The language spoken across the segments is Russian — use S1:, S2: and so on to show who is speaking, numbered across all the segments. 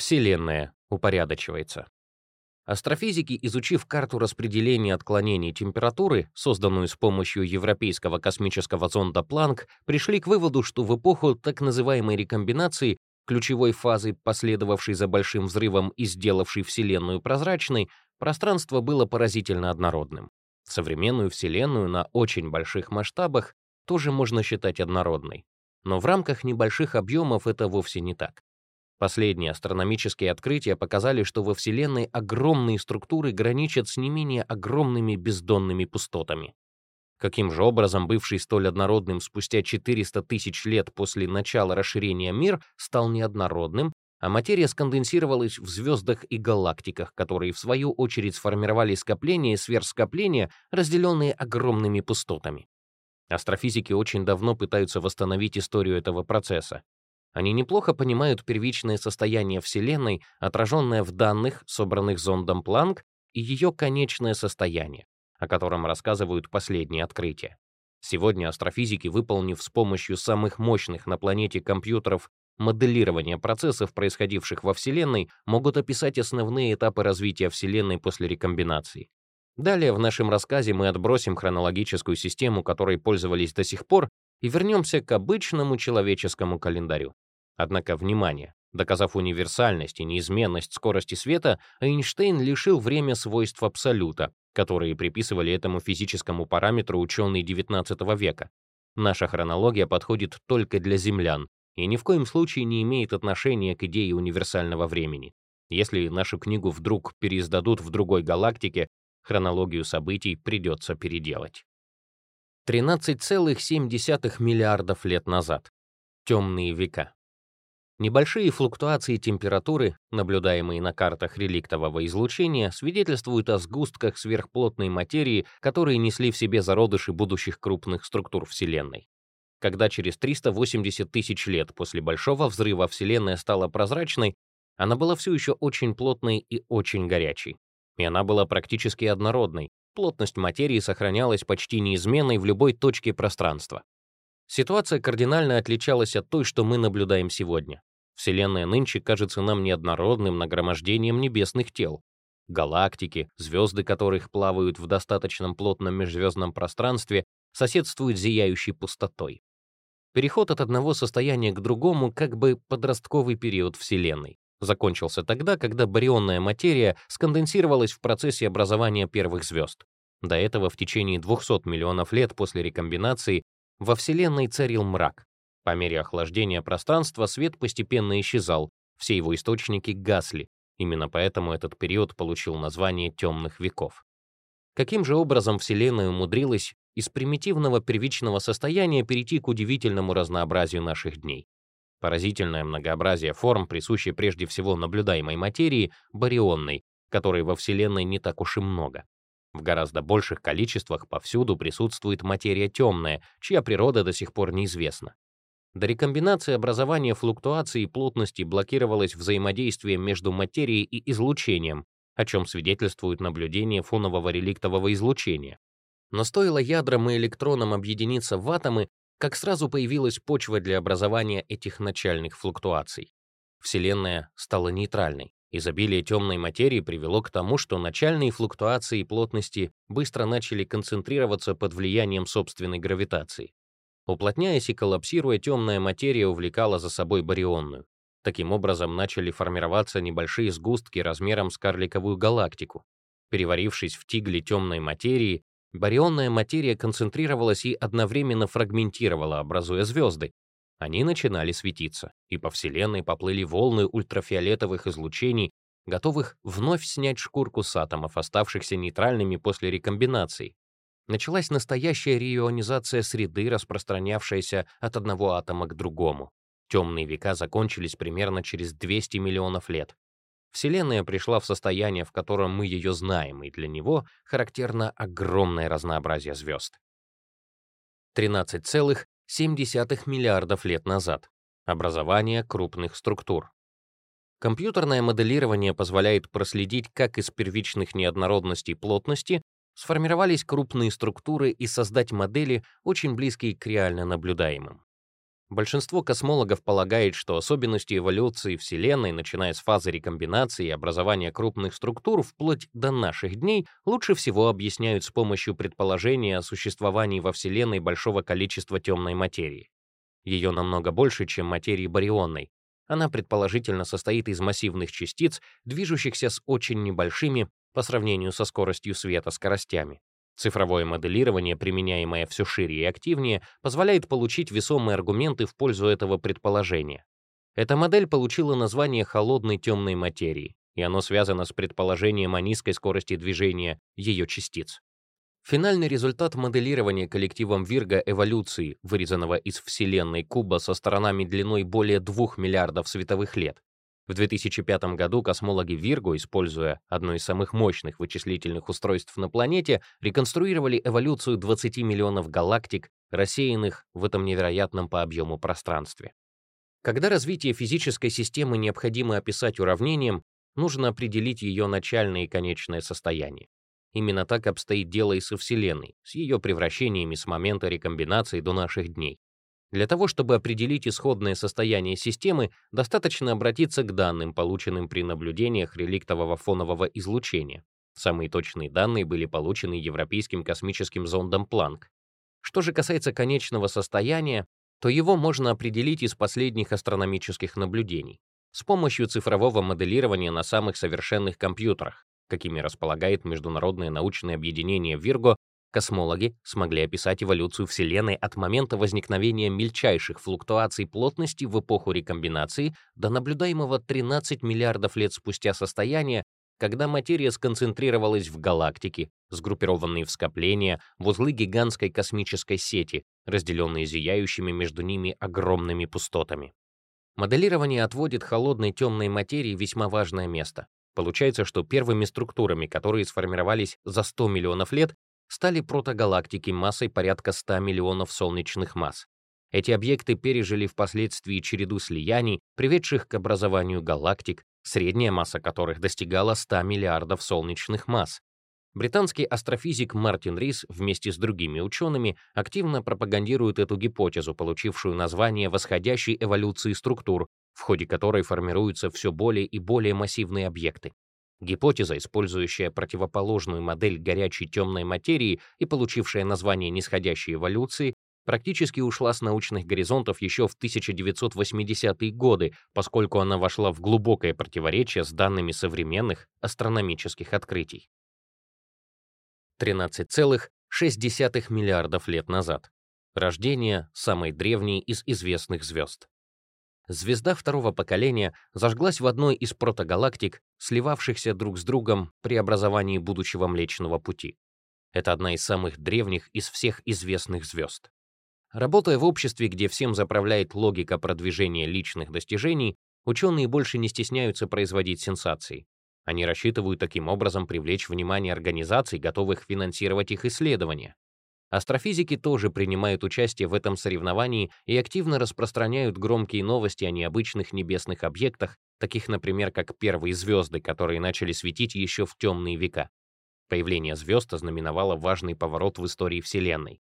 S1: Вселенная упорядочивается. Астрофизики, изучив карту распределения отклонений температуры, созданную с помощью европейского космического зонда Планк, пришли к выводу, что в эпоху так называемой рекомбинации, ключевой фазы, последовавшей за большим взрывом и сделавшей Вселенную прозрачной, пространство было поразительно однородным. Современную Вселенную на очень больших масштабах тоже можно считать однородной. Но в рамках небольших объемов это вовсе не так. Последние астрономические открытия показали, что во Вселенной огромные структуры граничат с не менее огромными бездонными пустотами. Каким же образом бывший столь однородным спустя 400 тысяч лет после начала расширения мир стал неоднородным, а материя сконденсировалась в звездах и галактиках, которые в свою очередь сформировали скопления и сверхскопления, разделенные огромными пустотами. Астрофизики очень давно пытаются восстановить историю этого процесса. Они неплохо понимают первичное состояние Вселенной, отраженное в данных, собранных зондом Планк, и ее конечное состояние, о котором рассказывают последние открытия. Сегодня астрофизики, выполнив с помощью самых мощных на планете компьютеров моделирование процессов, происходивших во Вселенной, могут описать основные этапы развития Вселенной после рекомбинации. Далее в нашем рассказе мы отбросим хронологическую систему, которой пользовались до сих пор, и вернемся к обычному человеческому календарю. Однако, внимание, доказав универсальность и неизменность скорости света, Эйнштейн лишил время свойств абсолюта, которые приписывали этому физическому параметру ученые XIX века. Наша хронология подходит только для землян и ни в коем случае не имеет отношения к идее универсального времени. Если нашу книгу вдруг переиздадут в другой галактике, хронологию событий придется переделать. 13,7 миллиардов лет назад. Темные века. Небольшие флуктуации температуры, наблюдаемые на картах реликтового излучения, свидетельствуют о сгустках сверхплотной материи, которые несли в себе зародыши будущих крупных структур Вселенной. Когда через 380 тысяч лет после Большого взрыва Вселенная стала прозрачной, она была все еще очень плотной и очень горячей и она была практически однородной. Плотность материи сохранялась почти неизменной в любой точке пространства. Ситуация кардинально отличалась от той, что мы наблюдаем сегодня. Вселенная нынче кажется нам неоднородным нагромождением небесных тел. Галактики, звезды которых плавают в достаточном плотном межзвездном пространстве, соседствуют зияющей пустотой. Переход от одного состояния к другому как бы подростковый период Вселенной закончился тогда, когда барионная материя сконденсировалась в процессе образования первых звезд. До этого в течение 200 миллионов лет после рекомбинации во Вселенной царил мрак. По мере охлаждения пространства свет постепенно исчезал, все его источники гасли. Именно поэтому этот период получил название темных веков. Каким же образом Вселенная умудрилась из примитивного первичного состояния перейти к удивительному разнообразию наших дней? Поразительное многообразие форм, присущее прежде всего наблюдаемой материи, барионной, которой во Вселенной не так уж и много. В гораздо больших количествах повсюду присутствует материя темная, чья природа до сих пор неизвестна. До рекомбинации образования флуктуаций и плотности блокировалось взаимодействие между материей и излучением, о чем свидетельствует наблюдение фонового реликтового излучения. Но стоило ядрам и электронам объединиться в атомы, как сразу появилась почва для образования этих начальных флуктуаций. Вселенная стала нейтральной. Изобилие темной материи привело к тому, что начальные флуктуации плотности быстро начали концентрироваться под влиянием собственной гравитации. Уплотняясь и коллапсируя, темная материя увлекала за собой барионную. Таким образом, начали формироваться небольшие сгустки размером с карликовую галактику. Переварившись в тигле темной материи, Барионная материя концентрировалась и одновременно фрагментировала, образуя звезды. Они начинали светиться, и по Вселенной поплыли волны ультрафиолетовых излучений, готовых вновь снять шкурку с атомов, оставшихся нейтральными после рекомбинации. Началась настоящая реионизация среды, распространявшаяся от одного атома к другому. Темные века закончились примерно через 200 миллионов лет. Вселенная пришла в состояние, в котором мы ее знаем, и для него характерно огромное разнообразие звезд. 13,7 миллиардов лет назад. Образование крупных структур. Компьютерное моделирование позволяет проследить, как из первичных неоднородностей плотности сформировались крупные структуры и создать модели, очень близкие к реально наблюдаемым. Большинство космологов полагает, что особенности эволюции Вселенной, начиная с фазы рекомбинации и образования крупных структур вплоть до наших дней, лучше всего объясняют с помощью предположения о существовании во Вселенной большого количества темной материи. Ее намного больше, чем материи барионной. Она предположительно состоит из массивных частиц, движущихся с очень небольшими по сравнению со скоростью света скоростями. Цифровое моделирование, применяемое все шире и активнее, позволяет получить весомые аргументы в пользу этого предположения. Эта модель получила название холодной темной материи, и оно связано с предположением о низкой скорости движения ее частиц. Финальный результат моделирования коллективом Вирга эволюции, вырезанного из Вселенной куба со сторонами длиной более 2 миллиардов световых лет, в 2005 году космологи Вирго, используя одно из самых мощных вычислительных устройств на планете, реконструировали эволюцию 20 миллионов галактик, рассеянных в этом невероятном по объему пространстве. Когда развитие физической системы необходимо описать уравнением, нужно определить ее начальное и конечное состояние. Именно так обстоит дело и со Вселенной, с ее превращениями с момента рекомбинации до наших дней. Для того, чтобы определить исходное состояние системы, достаточно обратиться к данным, полученным при наблюдениях реликтового фонового излучения. Самые точные данные были получены Европейским космическим зондом Планк. Что же касается конечного состояния, то его можно определить из последних астрономических наблюдений с помощью цифрового моделирования на самых совершенных компьютерах, какими располагает Международное научное объединение Virgo Космологи смогли описать эволюцию Вселенной от момента возникновения мельчайших флуктуаций плотности в эпоху рекомбинации до наблюдаемого 13 миллиардов лет спустя состояния, когда материя сконцентрировалась в галактике, сгруппированные в скопления, в узлы гигантской космической сети, разделенные зияющими между ними огромными пустотами. Моделирование отводит холодной темной материи весьма важное место. Получается, что первыми структурами, которые сформировались за 100 миллионов лет, стали протогалактики массой порядка 100 миллионов солнечных масс. Эти объекты пережили впоследствии череду слияний, приведших к образованию галактик, средняя масса которых достигала 100 миллиардов солнечных масс. Британский астрофизик Мартин Рис вместе с другими учеными активно пропагандирует эту гипотезу, получившую название восходящей эволюции структур, в ходе которой формируются все более и более массивные объекты. Гипотеза, использующая противоположную модель горячей темной материи и получившая название нисходящей эволюции, практически ушла с научных горизонтов еще в 1980-е годы, поскольку она вошла в глубокое противоречие с данными современных астрономических открытий. 13,6 миллиардов лет назад. Рождение самой древней из известных звезд звезда второго поколения зажглась в одной из протогалактик, сливавшихся друг с другом при образовании будущего Млечного Пути. Это одна из самых древних из всех известных звезд. Работая в обществе, где всем заправляет логика продвижения личных достижений, ученые больше не стесняются производить сенсации. Они рассчитывают таким образом привлечь внимание организаций, готовых финансировать их исследования. Астрофизики тоже принимают участие в этом соревновании и активно распространяют громкие новости о необычных небесных объектах, таких, например, как первые звезды, которые начали светить еще в темные века. Появление звезд ознаменовало важный поворот в истории Вселенной.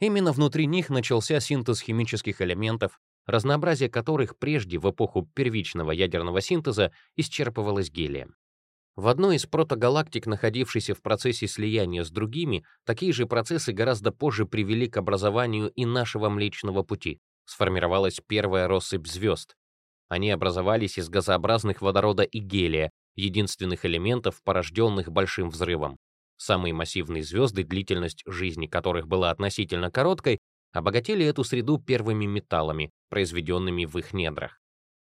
S1: Именно внутри них начался синтез химических элементов, разнообразие которых прежде в эпоху первичного ядерного синтеза исчерпывалось гелием. В одной из протогалактик, находившейся в процессе слияния с другими, такие же процессы гораздо позже привели к образованию и нашего Млечного Пути. Сформировалась первая россыпь звезд. Они образовались из газообразных водорода и гелия, единственных элементов, порожденных Большим взрывом. Самые массивные звезды, длительность жизни которых была относительно короткой, обогатили эту среду первыми металлами, произведенными в их недрах.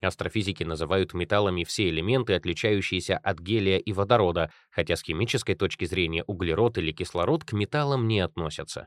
S1: Астрофизики называют металлами все элементы, отличающиеся от гелия и водорода, хотя с химической точки зрения углерод или кислород к металлам не относятся.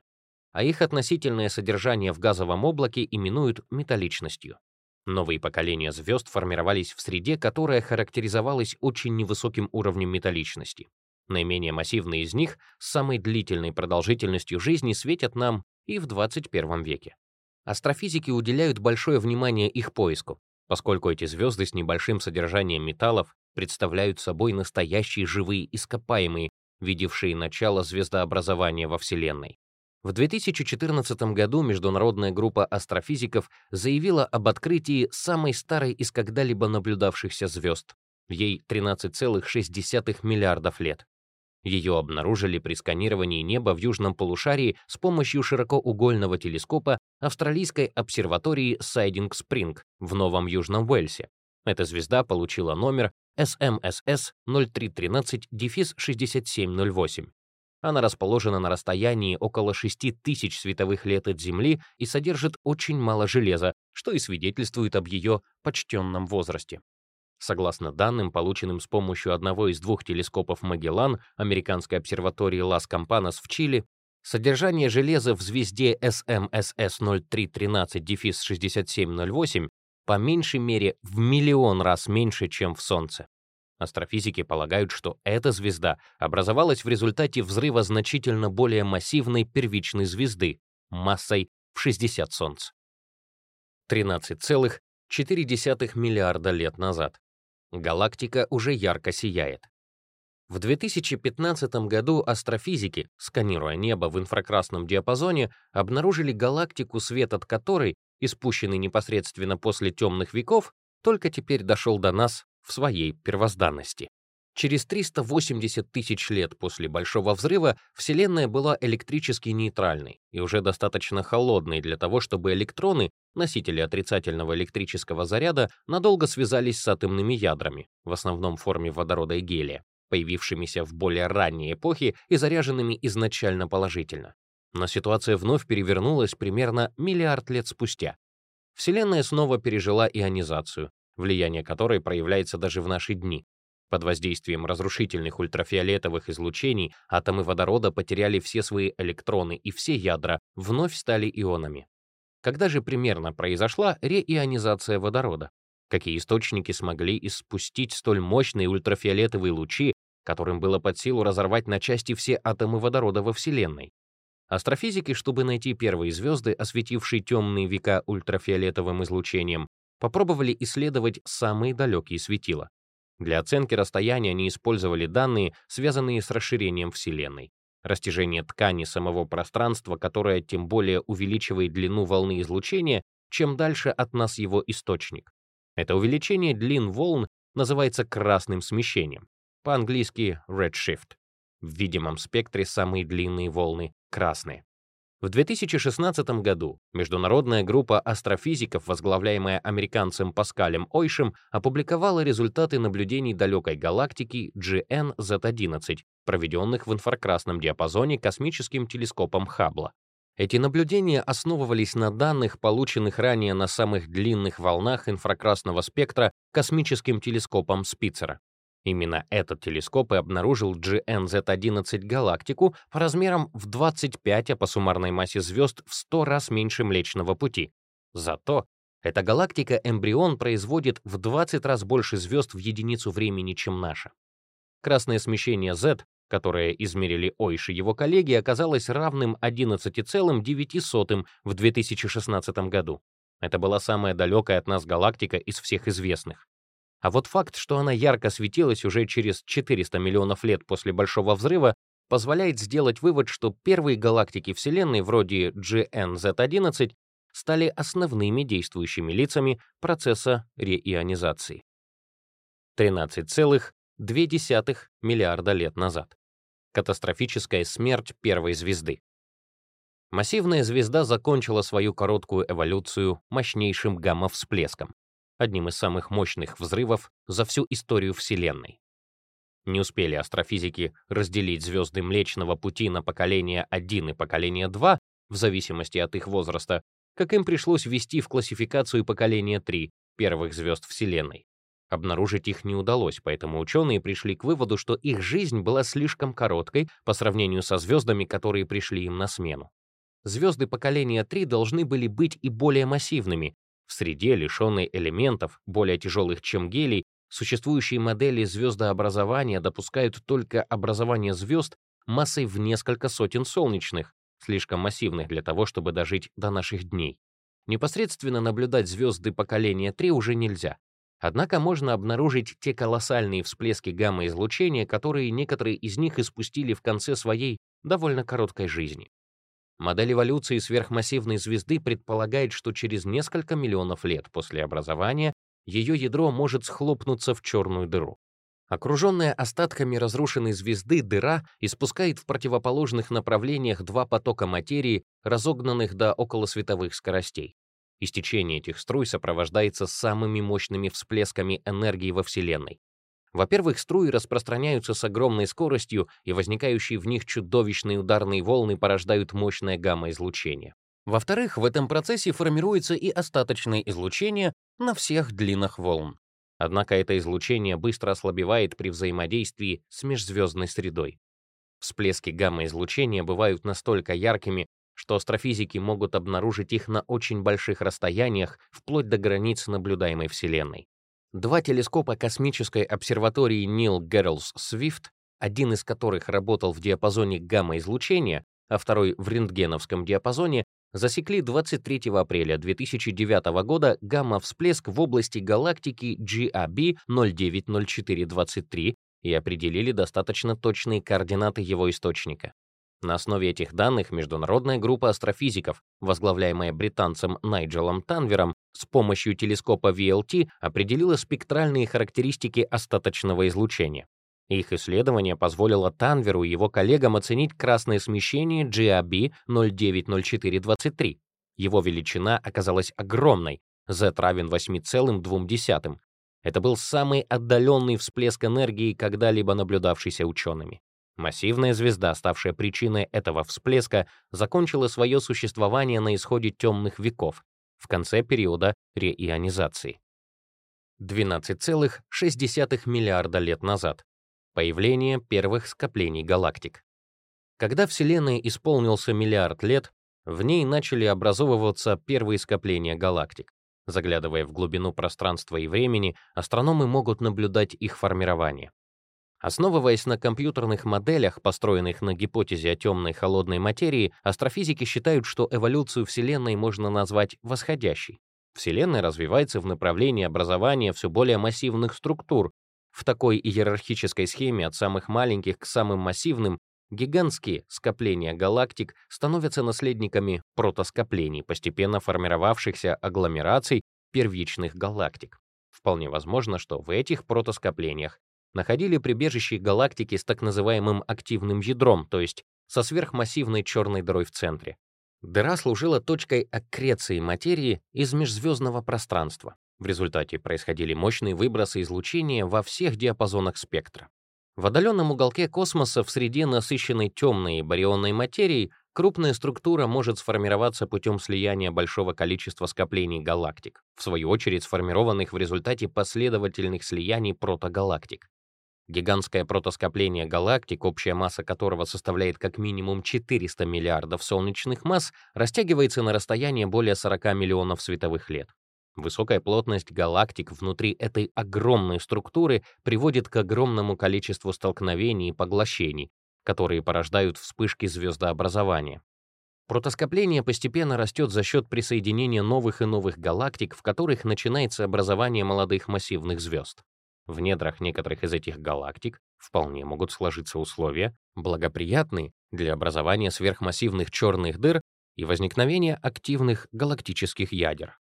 S1: А их относительное содержание в газовом облаке именуют металличностью. Новые поколения звезд формировались в среде, которая характеризовалась очень невысоким уровнем металличности. Наименее массивные из них с самой длительной продолжительностью жизни светят нам и в 21 веке. Астрофизики уделяют большое внимание их поиску, поскольку эти звезды с небольшим содержанием металлов представляют собой настоящие живые ископаемые, видевшие начало звездообразования во Вселенной. В 2014 году международная группа астрофизиков заявила об открытии самой старой из когда-либо наблюдавшихся звезд. Ей 13,6 миллиардов лет. Ее обнаружили при сканировании неба в южном полушарии с помощью широкоугольного телескопа австралийской обсерватории Сайдинг Спринг в Новом Южном Уэльсе. Эта звезда получила номер SMSS 0313-6708. Она расположена на расстоянии около 6000 световых лет от Земли и содержит очень мало железа, что и свидетельствует об ее почтенном возрасте. Согласно данным, полученным с помощью одного из двух телескопов Магеллан американской обсерватории Лас Кампанас в Чили, содержание железа в звезде SMSS 0313-6708 по меньшей мере в миллион раз меньше, чем в Солнце. Астрофизики полагают, что эта звезда образовалась в результате взрыва значительно более массивной первичной звезды массой в 60 Солнц. 13,4 миллиарда лет назад. Галактика уже ярко сияет. В 2015 году астрофизики, сканируя небо в инфракрасном диапазоне, обнаружили галактику, свет от которой, испущенный непосредственно после темных веков, только теперь дошел до нас в своей первозданности. Через 380 тысяч лет после Большого взрыва Вселенная была электрически нейтральной и уже достаточно холодной для того, чтобы электроны, носители отрицательного электрического заряда, надолго связались с атомными ядрами, в основном в форме водорода и гелия, появившимися в более ранней эпохе и заряженными изначально положительно. Но ситуация вновь перевернулась примерно миллиард лет спустя. Вселенная снова пережила ионизацию, влияние которой проявляется даже в наши дни. Под воздействием разрушительных ультрафиолетовых излучений атомы водорода потеряли все свои электроны, и все ядра вновь стали ионами. Когда же примерно произошла реионизация водорода? Какие источники смогли испустить столь мощные ультрафиолетовые лучи, которым было под силу разорвать на части все атомы водорода во Вселенной? Астрофизики, чтобы найти первые звезды, осветившие темные века ультрафиолетовым излучением, попробовали исследовать самые далекие светила. Для оценки расстояния они использовали данные, связанные с расширением Вселенной. Растяжение ткани самого пространства, которое тем более увеличивает длину волны излучения, чем дальше от нас его источник. Это увеличение длин волн называется красным смещением, по-английски redshift. В видимом спектре самые длинные волны красные. В 2016 году международная группа астрофизиков, возглавляемая американцем Паскалем Ойшем, опубликовала результаты наблюдений далекой галактики GN-Z11, проведенных в инфракрасном диапазоне космическим телескопом Хаббла. Эти наблюдения основывались на данных, полученных ранее на самых длинных волнах инфракрасного спектра космическим телескопом Спицера. Именно этот телескоп и обнаружил GNZ-11 галактику по размерам в 25, а по суммарной массе звезд в 100 раз меньше Млечного Пути. Зато эта галактика-эмбрион производит в 20 раз больше звезд в единицу времени, чем наша. Красное смещение Z, которое измерили Ойш и его коллеги, оказалось равным 11,9 в 2016 году. Это была самая далекая от нас галактика из всех известных. А вот факт, что она ярко светилась уже через 400 миллионов лет после Большого взрыва, позволяет сделать вывод, что первые галактики Вселенной, вроде GNZ11, стали основными действующими лицами процесса реионизации. 13,2 миллиарда лет назад. Катастрофическая смерть первой звезды. Массивная звезда закончила свою короткую эволюцию мощнейшим гамма-всплеском одним из самых мощных взрывов за всю историю Вселенной. Не успели астрофизики разделить звезды Млечного Пути на поколение 1 и поколение 2, в зависимости от их возраста, как им пришлось ввести в классификацию поколение 3 первых звезд Вселенной. Обнаружить их не удалось, поэтому ученые пришли к выводу, что их жизнь была слишком короткой по сравнению со звездами, которые пришли им на смену. Звезды поколения 3 должны были быть и более массивными, в среде, лишенной элементов, более тяжелых, чем гелий, существующие модели звездообразования допускают только образование звезд массой в несколько сотен солнечных, слишком массивных для того, чтобы дожить до наших дней. Непосредственно наблюдать звезды поколения 3 уже нельзя. Однако можно обнаружить те колоссальные всплески гамма-излучения, которые некоторые из них испустили в конце своей довольно короткой жизни. Модель эволюции сверхмассивной звезды предполагает, что через несколько миллионов лет после образования ее ядро может схлопнуться в черную дыру. Окруженная остатками разрушенной звезды дыра испускает в противоположных направлениях два потока материи, разогнанных до околосветовых скоростей. Истечение этих струй сопровождается самыми мощными всплесками энергии во Вселенной. Во-первых, струи распространяются с огромной скоростью, и возникающие в них чудовищные ударные волны порождают мощное гамма-излучение. Во-вторых, в этом процессе формируется и остаточное излучение на всех длинах волн. Однако это излучение быстро ослабевает при взаимодействии с межзвездной средой. Всплески гамма-излучения бывают настолько яркими, что астрофизики могут обнаружить их на очень больших расстояниях, вплоть до границ наблюдаемой Вселенной. Два телескопа космической обсерватории Нил Геррелс Свифт, один из которых работал в диапазоне гамма-излучения, а второй в рентгеновском диапазоне, засекли 23 апреля 2009 года гамма-всплеск в области галактики GAB 090423 и определили достаточно точные координаты его источника. На основе этих данных международная группа астрофизиков, возглавляемая британцем Найджелом Танвером, с помощью телескопа VLT определила спектральные характеристики остаточного излучения. Их исследование позволило Танверу и его коллегам оценить красное смещение GAB 090423. Его величина оказалась огромной, Z равен 8,2. Это был самый отдаленный всплеск энергии, когда-либо наблюдавшийся учеными. Массивная звезда, ставшая причиной этого всплеска, закончила свое существование на исходе темных веков, в конце периода реионизации. 12,6 миллиарда лет назад. Появление первых скоплений галактик. Когда Вселенной исполнился миллиард лет, в ней начали образовываться первые скопления галактик. Заглядывая в глубину пространства и времени, астрономы могут наблюдать их формирование. Основываясь на компьютерных моделях, построенных на гипотезе о темной холодной материи, астрофизики считают, что эволюцию Вселенной можно назвать восходящей. Вселенная развивается в направлении образования все более массивных структур. В такой иерархической схеме от самых маленьких к самым массивным гигантские скопления галактик становятся наследниками протоскоплений, постепенно формировавшихся агломераций первичных галактик. Вполне возможно, что в этих протоскоплениях находили прибежище галактики с так называемым активным ядром, то есть со сверхмассивной черной дырой в центре. Дыра служила точкой аккреции материи из межзвездного пространства. В результате происходили мощные выбросы излучения во всех диапазонах спектра. В отдаленном уголке космоса в среде насыщенной темной барионной материи крупная структура может сформироваться путем слияния большого количества скоплений галактик, в свою очередь сформированных в результате последовательных слияний протогалактик. Гигантское протоскопление галактик, общая масса которого составляет как минимум 400 миллиардов солнечных масс, растягивается на расстояние более 40 миллионов световых лет. Высокая плотность галактик внутри этой огромной структуры приводит к огромному количеству столкновений и поглощений, которые порождают вспышки звездообразования. Протоскопление постепенно растет за счет присоединения новых и новых галактик, в которых начинается образование молодых массивных звезд. В недрах некоторых из этих галактик вполне могут сложиться условия, благоприятные для образования сверхмассивных черных дыр и возникновения активных галактических ядер.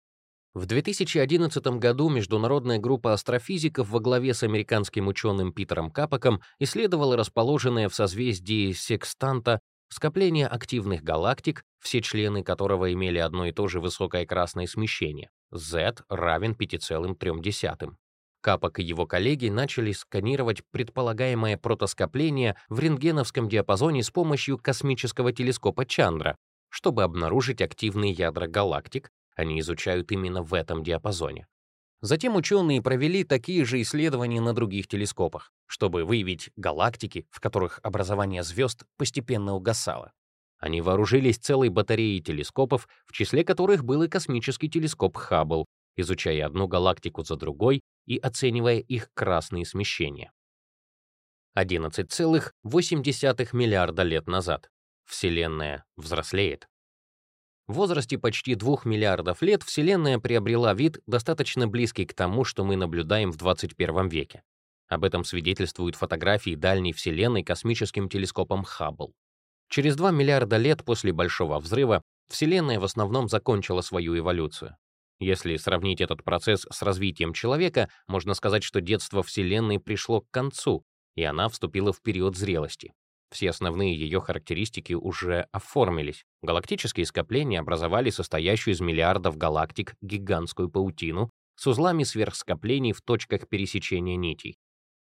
S1: В 2011 году международная группа астрофизиков во главе с американским ученым Питером Капоком исследовала расположенное в созвездии секстанта скопление активных галактик, все члены которого имели одно и то же высокое красное смещение — Z равен 5,3. Капок и его коллеги начали сканировать предполагаемое протоскопление в рентгеновском диапазоне с помощью космического телескопа Чандра, чтобы обнаружить активные ядра галактик, они изучают именно в этом диапазоне. Затем ученые провели такие же исследования на других телескопах, чтобы выявить галактики, в которых образование звезд постепенно угасало. Они вооружились целой батареей телескопов, в числе которых был и космический телескоп Хаббл, изучая одну галактику за другой и оценивая их красные смещения. 11,8 миллиарда лет назад. Вселенная взрослеет. В возрасте почти 2 миллиардов лет Вселенная приобрела вид, достаточно близкий к тому, что мы наблюдаем в 21 веке. Об этом свидетельствуют фотографии дальней Вселенной космическим телескопом Хаббл. Через 2 миллиарда лет после Большого взрыва Вселенная в основном закончила свою эволюцию. Если сравнить этот процесс с развитием человека, можно сказать, что детство Вселенной пришло к концу, и она вступила в период зрелости. Все основные ее характеристики уже оформились. Галактические скопления образовали состоящую из миллиардов галактик гигантскую паутину с узлами сверхскоплений в точках пересечения нитей.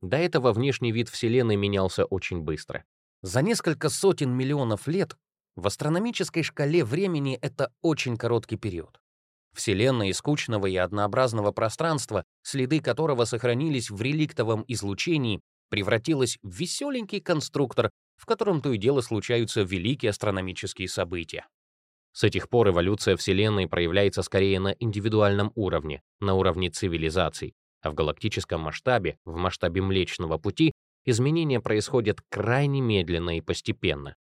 S1: До этого внешний вид Вселенной менялся очень быстро. За несколько сотен миллионов лет в астрономической шкале времени это очень короткий период. Вселенная из скучного и однообразного пространства, следы которого сохранились в реликтовом излучении, превратилась в веселенький конструктор, в котором то и дело случаются великие астрономические события. С этих пор эволюция Вселенной проявляется скорее на индивидуальном уровне, на уровне цивилизаций, а в галактическом масштабе, в масштабе Млечного Пути, изменения происходят крайне медленно и постепенно.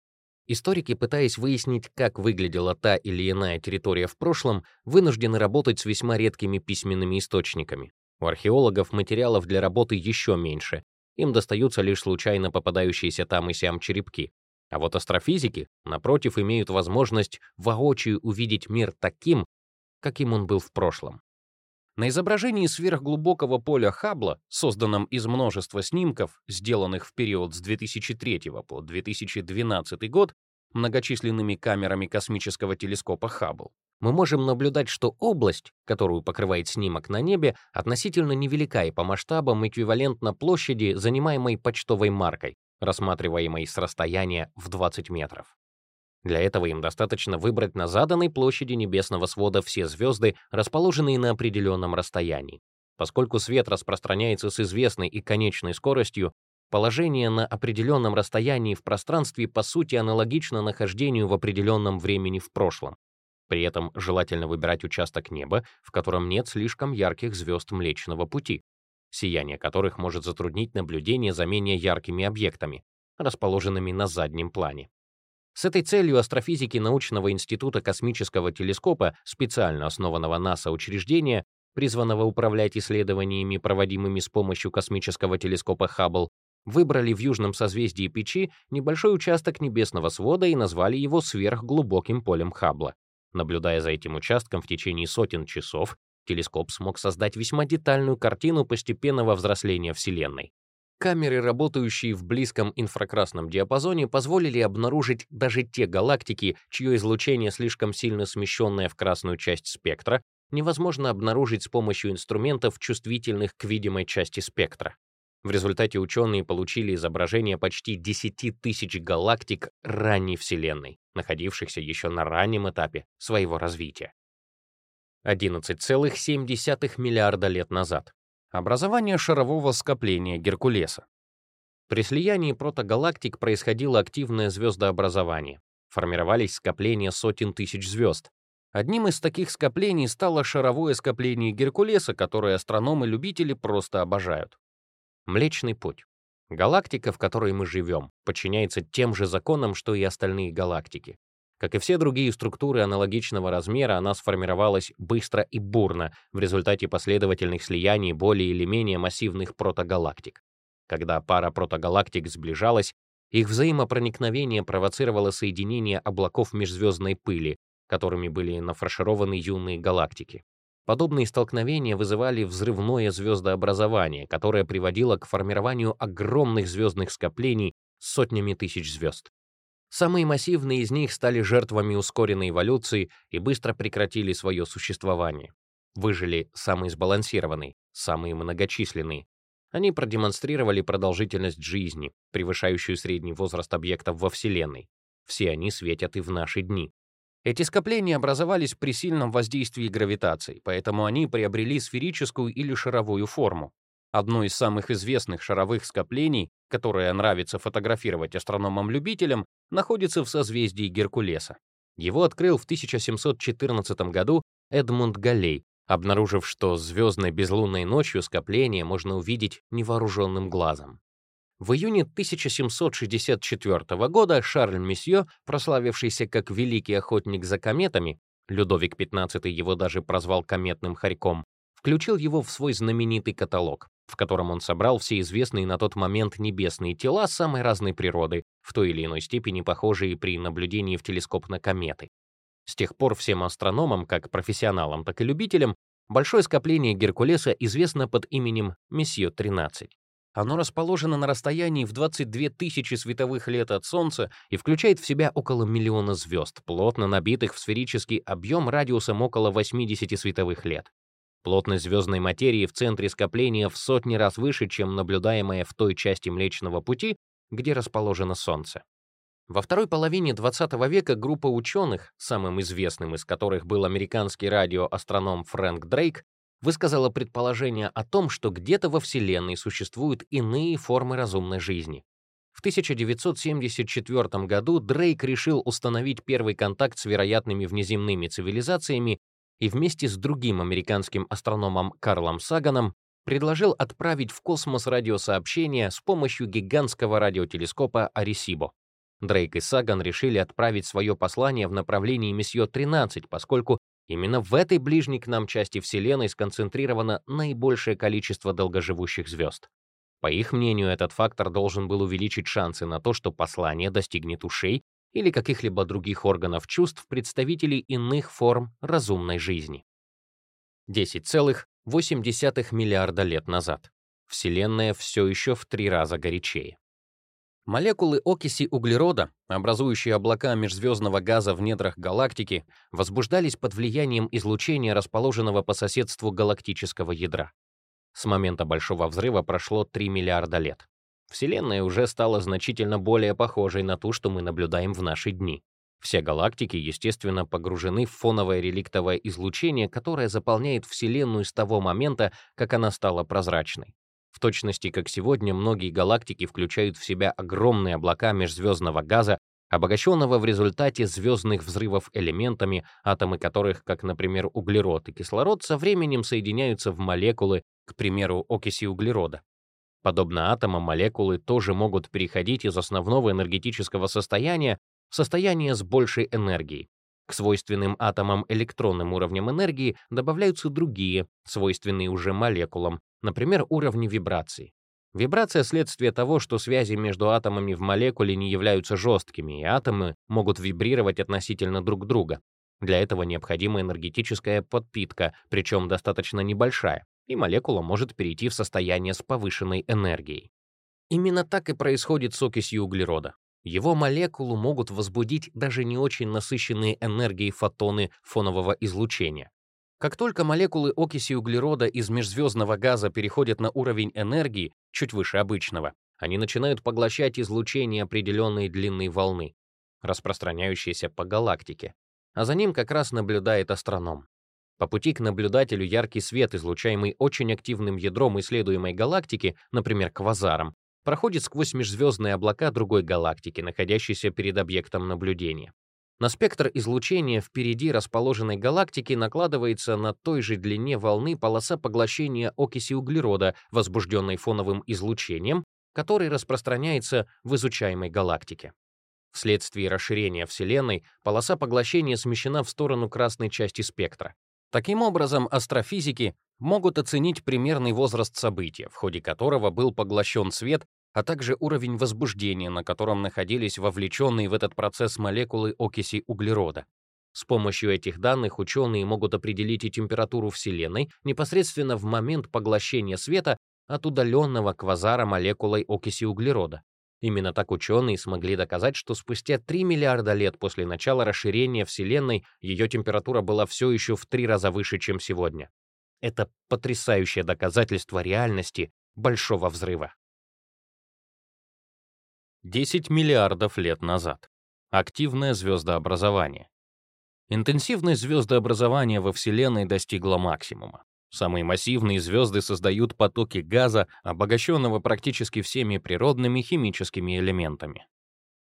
S1: Историки, пытаясь выяснить, как выглядела та или иная территория в прошлом, вынуждены работать с весьма редкими письменными источниками. У археологов материалов для работы еще меньше, им достаются лишь случайно попадающиеся там и сям черепки. А вот астрофизики, напротив, имеют возможность воочию увидеть мир таким, каким он был в прошлом. На изображении сверхглубокого поля Хаббла, созданном из множества снимков, сделанных в период с 2003 по 2012 год многочисленными камерами космического телескопа Хаббл, мы можем наблюдать, что область, которую покрывает снимок на небе, относительно невелика и по масштабам эквивалентна площади, занимаемой почтовой маркой, рассматриваемой с расстояния в 20 метров. Для этого им достаточно выбрать на заданной площади небесного свода все звезды, расположенные на определенном расстоянии. Поскольку свет распространяется с известной и конечной скоростью, положение на определенном расстоянии в пространстве по сути аналогично нахождению в определенном времени в прошлом. При этом желательно выбирать участок неба, в котором нет слишком ярких звезд Млечного Пути, сияние которых может затруднить наблюдение за менее яркими объектами, расположенными на заднем плане. С этой целью астрофизики научного института космического телескопа, специально основанного НАСА учреждения, призванного управлять исследованиями, проводимыми с помощью космического телескопа Хаббл, выбрали в южном созвездии Печи небольшой участок небесного свода и назвали его сверхглубоким полем Хаббла. Наблюдая за этим участком в течение сотен часов, телескоп смог создать весьма детальную картину постепенного взросления Вселенной. Камеры, работающие в близком инфракрасном диапазоне, позволили обнаружить даже те галактики, чье излучение слишком сильно смещенное в красную часть спектра, невозможно обнаружить с помощью инструментов, чувствительных к видимой части спектра. В результате ученые получили изображение почти 10 тысяч галактик ранней Вселенной, находившихся еще на раннем этапе своего развития. 11,7 миллиарда лет назад. Образование шарового скопления Геркулеса. При слиянии протогалактик происходило активное звездообразование. Формировались скопления сотен тысяч звезд. Одним из таких скоплений стало шаровое скопление Геркулеса, которое астрономы-любители просто обожают. Млечный путь. Галактика, в которой мы живем, подчиняется тем же законам, что и остальные галактики. Как и все другие структуры аналогичного размера, она сформировалась быстро и бурно в результате последовательных слияний более или менее массивных протогалактик. Когда пара протогалактик сближалась, их взаимопроникновение провоцировало соединение облаков межзвездной пыли, которыми были нафаршированы юные галактики. Подобные столкновения вызывали взрывное звездообразование, которое приводило к формированию огромных звездных скоплений с сотнями тысяч звезд. Самые массивные из них стали жертвами ускоренной эволюции и быстро прекратили свое существование. Выжили самые сбалансированные, самые многочисленные. Они продемонстрировали продолжительность жизни, превышающую средний возраст объектов во Вселенной. Все они светят и в наши дни. Эти скопления образовались при сильном воздействии гравитации, поэтому они приобрели сферическую или шаровую форму. Одно из самых известных шаровых скоплений, которое нравится фотографировать астрономам-любителям, находится в созвездии Геркулеса. Его открыл в 1714 году Эдмунд Галлей, обнаружив, что звездной безлунной ночью скопление можно увидеть невооруженным глазом. В июне 1764 года Шарль Месье, прославившийся как великий охотник за кометами, Людовик XV его даже прозвал кометным хорьком, включил его в свой знаменитый каталог. В котором он собрал все известные на тот момент небесные тела самой разной природы, в той или иной степени похожие при наблюдении в телескоп на кометы. С тех пор всем астрономам, как профессионалам, так и любителям, большое скопление Геркулеса известно под именем Месье-13. Оно расположено на расстоянии в 22 тысячи световых лет от Солнца и включает в себя около миллиона звезд, плотно набитых в сферический объем радиусом около 80 световых лет. Плотность звездной материи в центре скопления в сотни раз выше, чем наблюдаемая в той части Млечного Пути, где расположено Солнце. Во второй половине XX века группа ученых, самым известным из которых был американский радиоастроном Фрэнк Дрейк, высказала предположение о том, что где-то во Вселенной существуют иные формы разумной жизни. В 1974 году Дрейк решил установить первый контакт с вероятными внеземными цивилизациями и вместе с другим американским астрономом Карлом Саганом предложил отправить в космос радиосообщения с помощью гигантского радиотелескопа Аресибо. Дрейк и Саган решили отправить свое послание в направлении Месье-13, поскольку именно в этой ближней к нам части Вселенной сконцентрировано наибольшее количество долгоживущих звезд. По их мнению, этот фактор должен был увеличить шансы на то, что послание достигнет ушей или каких-либо других органов чувств представителей иных форм разумной жизни. 10,8 миллиарда лет назад. Вселенная все еще в три раза горячее. Молекулы окиси углерода, образующие облака межзвездного газа в недрах галактики, возбуждались под влиянием излучения, расположенного по соседству галактического ядра. С момента Большого взрыва прошло 3 миллиарда лет. Вселенная уже стала значительно более похожей на ту, что мы наблюдаем в наши дни. Все галактики, естественно, погружены в фоновое реликтовое излучение, которое заполняет Вселенную с того момента, как она стала прозрачной. В точности, как сегодня, многие галактики включают в себя огромные облака межзвездного газа, обогащенного в результате звездных взрывов элементами, атомы которых, как, например, углерод и кислород, со временем соединяются в молекулы, к примеру, окиси углерода. Подобно атомам, молекулы тоже могут переходить из основного энергетического состояния в состояние с большей энергией. К свойственным атомам электронным уровням энергии добавляются другие, свойственные уже молекулам, например, уровни вибраций. Вибрация — следствие того, что связи между атомами в молекуле не являются жесткими, и атомы могут вибрировать относительно друг друга. Для этого необходима энергетическая подпитка, причем достаточно небольшая, и молекула может перейти в состояние с повышенной энергией. Именно так и происходит с окисью углерода. Его молекулу могут возбудить даже не очень насыщенные энергией фотоны фонового излучения. Как только молекулы окиси углерода из межзвездного газа переходят на уровень энергии, чуть выше обычного, они начинают поглощать излучение определенной длины волны, распространяющейся по галактике. А за ним как раз наблюдает астроном. По пути к наблюдателю яркий свет, излучаемый очень активным ядром исследуемой галактики, например, квазаром, проходит сквозь межзвездные облака другой галактики, находящейся перед объектом наблюдения. На спектр излучения впереди расположенной галактики накладывается на той же длине волны полоса поглощения окиси углерода, возбужденной фоновым излучением, который распространяется в изучаемой галактике. Вследствие расширения Вселенной полоса поглощения смещена в сторону красной части спектра. Таким образом, астрофизики могут оценить примерный возраст события, в ходе которого был поглощен свет, а также уровень возбуждения, на котором находились вовлеченные в этот процесс молекулы окиси углерода. С помощью этих данных ученые могут определить и температуру Вселенной непосредственно в момент поглощения света от удаленного квазара молекулой окиси углерода. Именно так ученые смогли доказать, что спустя 3 миллиарда лет после начала расширения Вселенной ее температура была все еще в три раза выше, чем сегодня. Это потрясающее доказательство реальности Большого взрыва. 10 миллиардов лет назад. Активное звездообразование. Интенсивность звездообразования во Вселенной достигла максимума. Самые массивные звезды создают потоки газа, обогащенного практически всеми природными химическими элементами.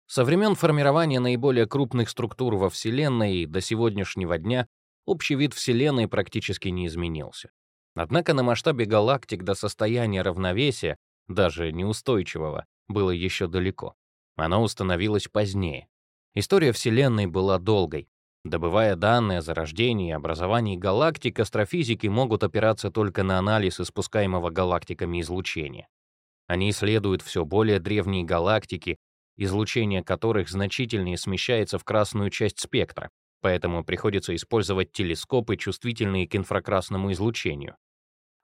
S1: Со времен формирования наиболее крупных структур во Вселенной до сегодняшнего дня общий вид Вселенной практически не изменился. Однако на масштабе галактик до состояния равновесия, даже неустойчивого, было еще далеко. Оно установилось позднее. История Вселенной была долгой. Добывая данные о зарождении и образовании галактик, астрофизики могут опираться только на анализ испускаемого галактиками излучения. Они исследуют все более древние галактики, излучение которых значительнее смещается в красную часть спектра, поэтому приходится использовать телескопы, чувствительные к инфракрасному излучению.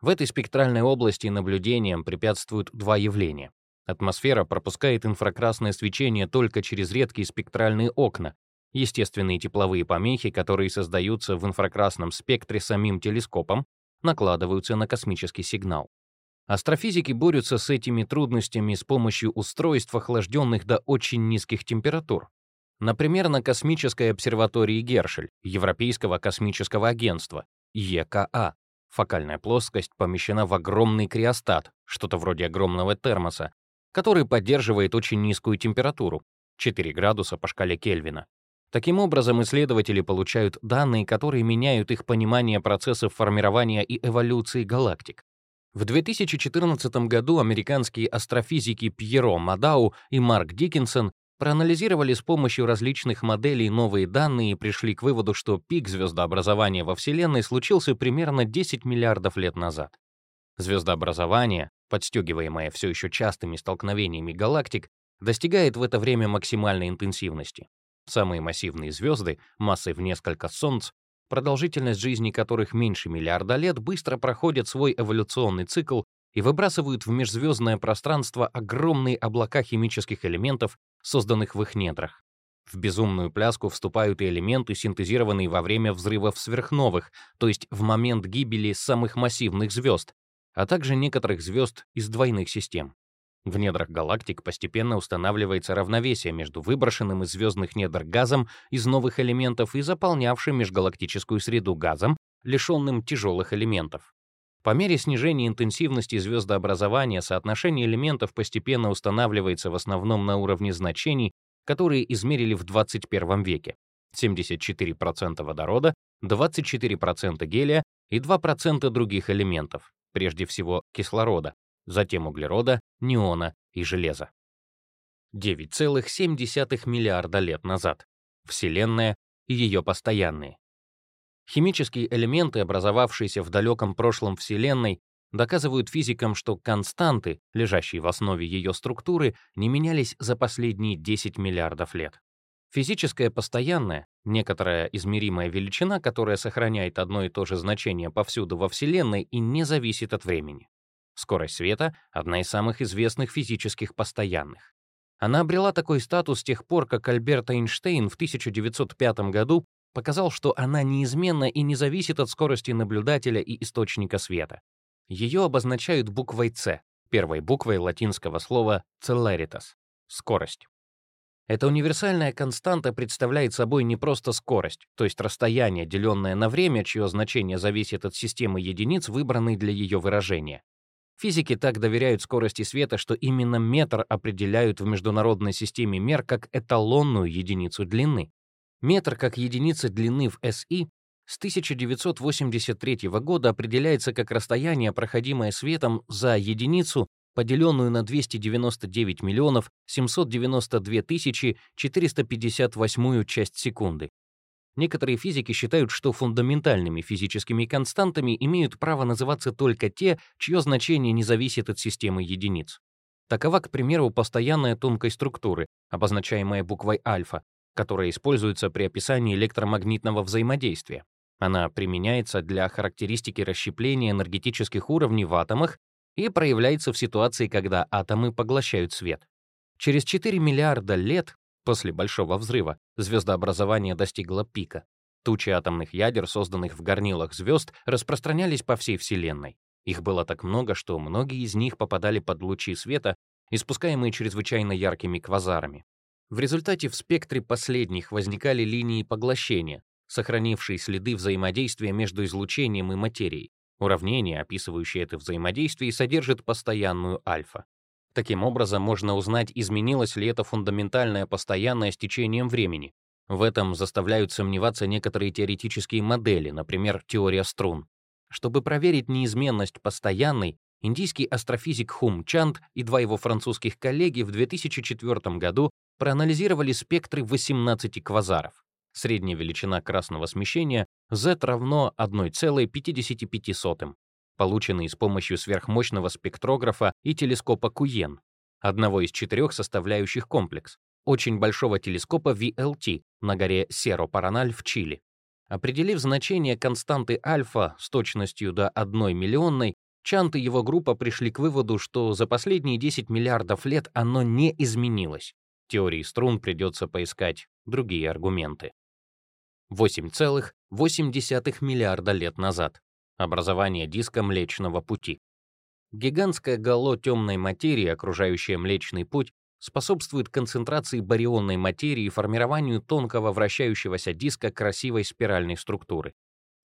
S1: В этой спектральной области наблюдениям препятствуют два явления. Атмосфера пропускает инфракрасное свечение только через редкие спектральные окна, естественные тепловые помехи, которые создаются в инфракрасном спектре самим телескопом, накладываются на космический сигнал. Астрофизики борются с этими трудностями с помощью устройств, охлажденных до очень низких температур. Например, на космической обсерватории Гершель Европейского космического агентства, ЕКА. Фокальная плоскость помещена в огромный криостат, что-то вроде огромного термоса, который поддерживает очень низкую температуру, 4 градуса по шкале Кельвина. Таким образом, исследователи получают данные, которые меняют их понимание процессов формирования и эволюции галактик. В 2014 году американские астрофизики Пьеро Мадау и Марк Диккенсон проанализировали с помощью различных моделей новые данные и пришли к выводу, что пик звездообразования во Вселенной случился примерно 10 миллиардов лет назад. Звездообразование, подстегиваемое все еще частыми столкновениями галактик, достигает в это время максимальной интенсивности. Самые массивные звезды, массой в несколько солнц, продолжительность жизни которых меньше миллиарда лет, быстро проходят свой эволюционный цикл и выбрасывают в межзвездное пространство огромные облака химических элементов, созданных в их недрах. В безумную пляску вступают и элементы, синтезированные во время взрывов сверхновых, то есть в момент гибели самых массивных звезд, а также некоторых звезд из двойных систем. В недрах галактик постепенно устанавливается равновесие между выброшенным из звездных недр газом из новых элементов и заполнявшим межгалактическую среду газом, лишенным тяжелых элементов. По мере снижения интенсивности звездообразования соотношение элементов постепенно устанавливается в основном на уровне значений, которые измерили в 21 веке. 74% водорода, 24% гелия и 2% других элементов, прежде всего кислорода, затем углерода, неона и железа. 9,7 миллиарда лет назад. Вселенная и ее постоянные. Химические элементы, образовавшиеся в далеком прошлом Вселенной, доказывают физикам, что константы, лежащие в основе ее структуры, не менялись за последние 10 миллиардов лет. Физическое постоянное, некоторая измеримая величина, которая сохраняет одно и то же значение повсюду во Вселенной и не зависит от времени. Скорость света — одна из самых известных физических постоянных. Она обрела такой статус с тех пор, как Альберт Эйнштейн в 1905 году показал, что она неизменна и не зависит от скорости наблюдателя и источника света. Ее обозначают буквой «С», первой буквой латинского слова «celeritas» — скорость. Эта универсальная константа представляет собой не просто скорость, то есть расстояние, деленное на время, чье значение зависит от системы единиц, выбранной для ее выражения. Физики так доверяют скорости света, что именно метр определяют в международной системе мер как эталонную единицу длины. Метр как единица длины в СИ с 1983 года определяется как расстояние, проходимое светом за единицу, поделенную на 299 миллионов 792 тысячи 458 часть секунды. Некоторые физики считают, что фундаментальными физическими константами имеют право называться только те, чье значение не зависит от системы единиц. Такова, к примеру, постоянная тонкой структуры, обозначаемая буквой альфа, которая используется при описании электромагнитного взаимодействия. Она применяется для характеристики расщепления энергетических уровней в атомах и проявляется в ситуации, когда атомы поглощают свет. Через 4 миллиарда лет После Большого взрыва звездообразование достигло пика. Тучи атомных ядер, созданных в горнилах звезд, распространялись по всей Вселенной. Их было так много, что многие из них попадали под лучи света, испускаемые чрезвычайно яркими квазарами. В результате в спектре последних возникали линии поглощения, сохранившие следы взаимодействия между излучением и материей. Уравнение, описывающее это взаимодействие, содержит постоянную альфа. Таким образом, можно узнать, изменилось ли это фундаментальное постоянное с течением времени. В этом заставляют сомневаться некоторые теоретические модели, например, теория струн. Чтобы проверить неизменность постоянной, индийский астрофизик Хум Чанд и два его французских коллеги в 2004 году проанализировали спектры 18 квазаров. Средняя величина красного смещения Z равно 1,55, полученный с помощью сверхмощного спектрографа и телескопа Куен, одного из четырех составляющих комплекс, очень большого телескопа VLT на горе Серо-Параналь в Чили. Определив значение константы альфа с точностью до 1 миллионной, Чант и его группа пришли к выводу, что за последние 10 миллиардов лет оно не изменилось. Теории струн придется поискать другие аргументы. 8,8 миллиарда лет назад. Образование диска Млечного Пути. Гигантское гало темной материи, окружающее Млечный Путь, способствует концентрации барионной материи и формированию тонкого вращающегося диска красивой спиральной структуры.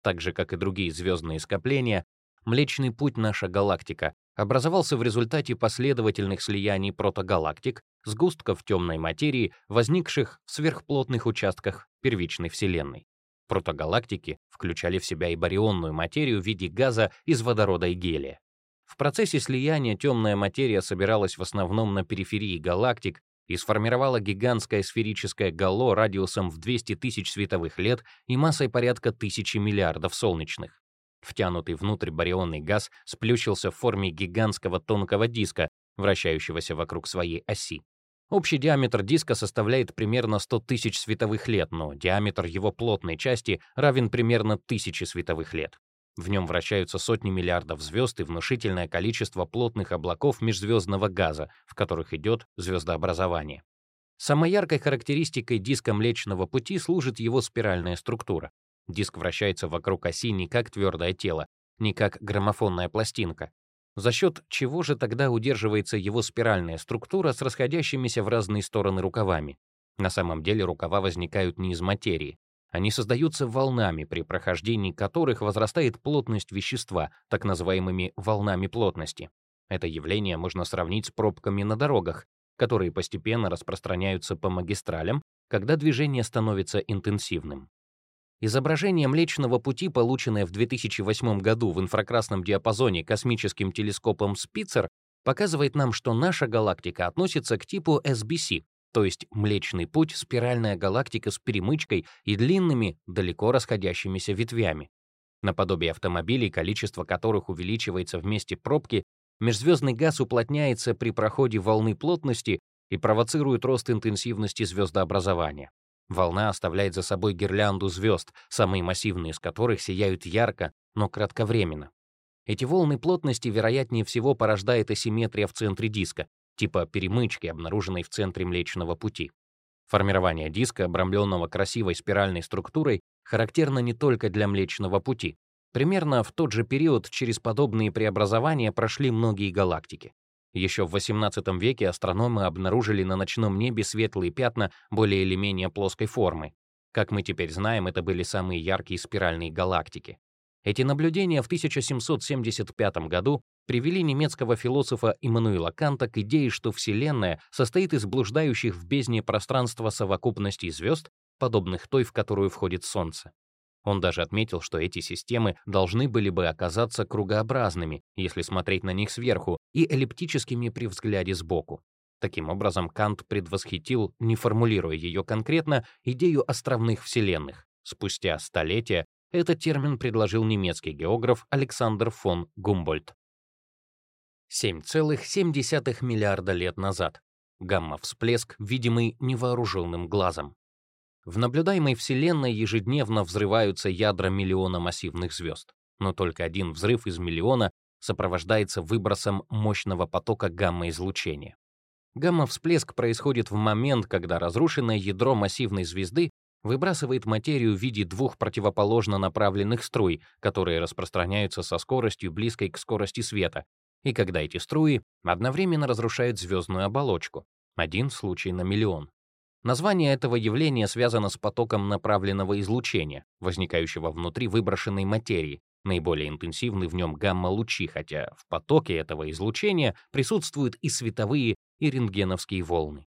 S1: Так же, как и другие звездные скопления, Млечный Путь наша галактика образовался в результате последовательных слияний протогалактик, сгустков темной материи, возникших в сверхплотных участках первичной Вселенной. Протогалактики включали в себя и барионную материю в виде газа из водорода и гелия. В процессе слияния темная материя собиралась в основном на периферии галактик и сформировала гигантское сферическое гало радиусом в 200 тысяч световых лет и массой порядка тысячи миллиардов солнечных. Втянутый внутрь барионный газ сплющился в форме гигантского тонкого диска, вращающегося вокруг своей оси. Общий диаметр диска составляет примерно 100 тысяч световых лет, но диаметр его плотной части равен примерно тысяче световых лет. В нем вращаются сотни миллиардов звезд и внушительное количество плотных облаков межзвездного газа, в которых идет звездообразование. Самой яркой характеристикой диска Млечного Пути служит его спиральная структура. Диск вращается вокруг оси не как твердое тело, не как граммофонная пластинка. За счет чего же тогда удерживается его спиральная структура с расходящимися в разные стороны рукавами? На самом деле рукава возникают не из материи, они создаются волнами, при прохождении которых возрастает плотность вещества, так называемыми волнами плотности. Это явление можно сравнить с пробками на дорогах, которые постепенно распространяются по магистралям, когда движение становится интенсивным. Изображение Млечного Пути, полученное в 2008 году в инфракрасном диапазоне космическим телескопом Спицер, показывает нам, что наша галактика относится к типу SBC, то есть Млечный Путь — спиральная галактика с перемычкой и длинными, далеко расходящимися ветвями. Наподобие автомобилей, количество которых увеличивается вместе пробки, межзвездный газ уплотняется при проходе волны плотности и провоцирует рост интенсивности звездообразования. Волна оставляет за собой гирлянду звезд, самые массивные из которых сияют ярко, но кратковременно. Эти волны плотности, вероятнее всего, порождает асимметрия в центре диска, типа перемычки, обнаруженной в центре Млечного Пути. Формирование диска, обрамленного красивой спиральной структурой, характерно не только для Млечного Пути. Примерно в тот же период через подобные преобразования прошли многие галактики. Еще в XVIII веке астрономы обнаружили на ночном небе светлые пятна более или менее плоской формы. Как мы теперь знаем, это были самые яркие спиральные галактики. Эти наблюдения в 1775 году привели немецкого философа Иммануила Канта к идее, что Вселенная состоит из блуждающих в бездне пространства совокупностей звезд, подобных той, в которую входит Солнце. Он даже отметил, что эти системы должны были бы оказаться кругообразными, если смотреть на них сверху, и эллиптическими при взгляде сбоку. Таким образом, Кант предвосхитил, не формулируя ее конкретно, идею островных вселенных. Спустя столетия этот термин предложил немецкий географ Александр фон Гумбольдт. 7,7 миллиарда лет назад. Гамма-всплеск, видимый невооруженным глазом. В наблюдаемой Вселенной ежедневно взрываются ядра миллиона массивных звезд, но только один взрыв из миллиона сопровождается выбросом мощного потока гамма-излучения. Гамма-всплеск происходит в момент, когда разрушенное ядро массивной звезды выбрасывает материю в виде двух противоположно направленных струй, которые распространяются со скоростью, близкой к скорости света, и когда эти струи одновременно разрушают звездную оболочку, один случай на миллион. Название этого явления связано с потоком направленного излучения, возникающего внутри выброшенной материи. Наиболее интенсивны в нем гамма-лучи, хотя в потоке этого излучения присутствуют и световые, и рентгеновские волны.